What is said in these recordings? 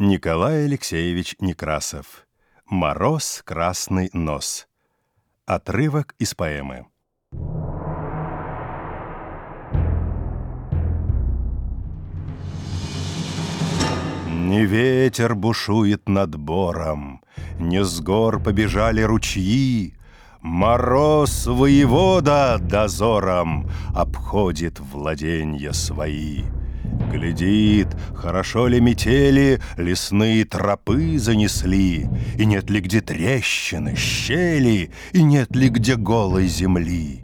Николай Алексеевич Некрасов. «Мороз, красный нос» Отрывок из поэмы. Не ветер бушует над бором, Не с гор побежали ручьи, Мороз воевода дозором Обходит владенья свои. Глядит, хорошо ли метели, лесные тропы занесли, И нет ли где трещины, щели, и нет ли где голой земли.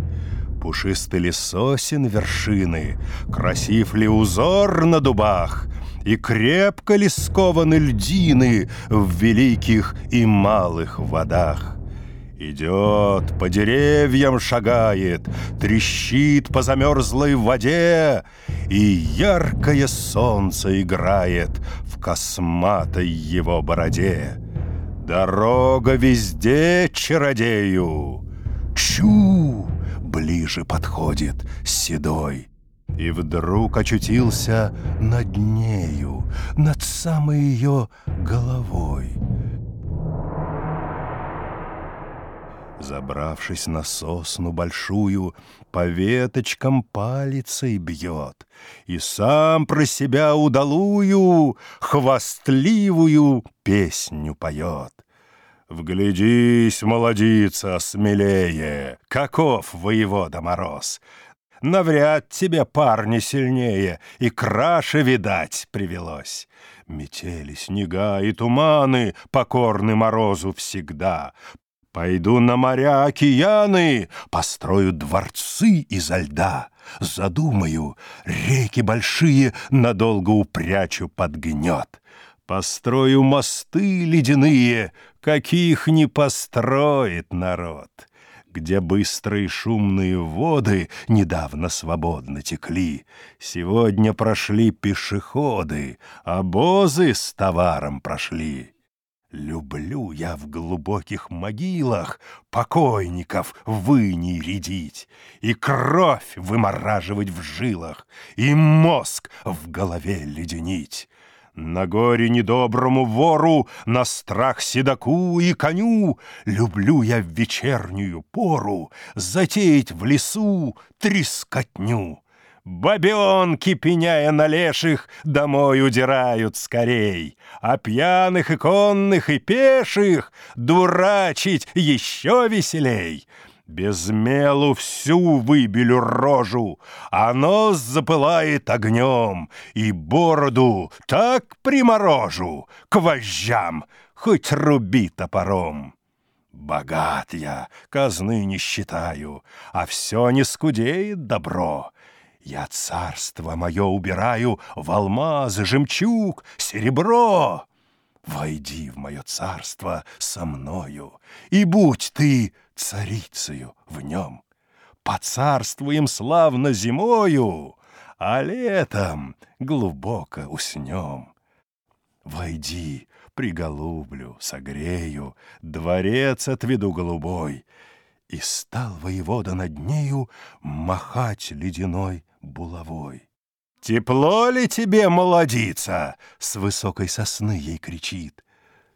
Пушистый ли сосен вершины, красив ли узор на дубах, И крепко ли скованы льдины в великих и малых водах. Идет, по деревьям шагает, Трещит по замерзлой воде, И яркое солнце играет В косматой его бороде. Дорога везде чародею. Чу! Ближе подходит седой. И вдруг очутился над нею, Над самой ее головой. Забравшись на сосну большую, По веточкам палицей бьет И сам про себя удалую Хвастливую песню поет. Вглядись, молодица, смелее, Каков воевода мороз! Навряд тебе парни сильнее И краше, видать, привелось. Метели, снега и туманы Покорны морозу всегда. Пойду на моря, океаны, Построю дворцы изо льда. Задумаю, реки большие Надолго упрячу под гнет. Построю мосты ледяные, Каких не построит народ. Где быстрые шумные воды Недавно свободно текли, Сегодня прошли пешеходы, Обозы с товаром прошли. Люблю я в глубоких могилах Покойников выней рядить, И кровь вымораживать в жилах, И мозг в голове леденить. На горе недоброму вору, На страх седоку и коню Люблю я в вечернюю пору Затеять в лесу трескотню. Бабенки, пеняя на леших, домой удирают скорей, А пьяных и конных и пеших дурачить еще веселей. Без мелу всю выбелю рожу, а нос запылает огнем, И бороду так приморожу к вожжам, хоть руби топором. Богат я, казны не считаю, а все не скудеет добро. Я царство мое убираю в алмазы, жемчуг, серебро. Войди в мое царство со мною, и будь ты царицею в нем. Поцарствуем славно зимою, а летом глубоко уснем. Войди, приголублю, согрею, дворец отведу голубой, и стал воевода над нею махать ледяной булавой. «Тепло ли тебе, молодица?» — с высокой сосны ей кричит.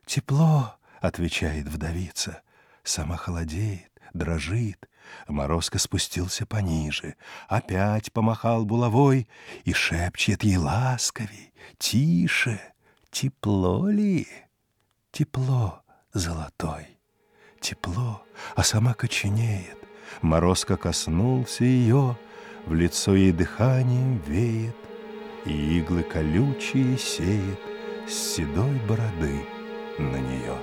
«Тепло», — отвечает вдовица, сама холодеет, дрожит. Морозко спустился пониже, опять помахал булавой и шепчет ей ласковей, тише, тепло ли? Тепло золотой, тепло, а сама коченеет. Морозко коснулся ее, в лицо ей дыханием веет, И иглы колючие сеет С седой бороды на нее.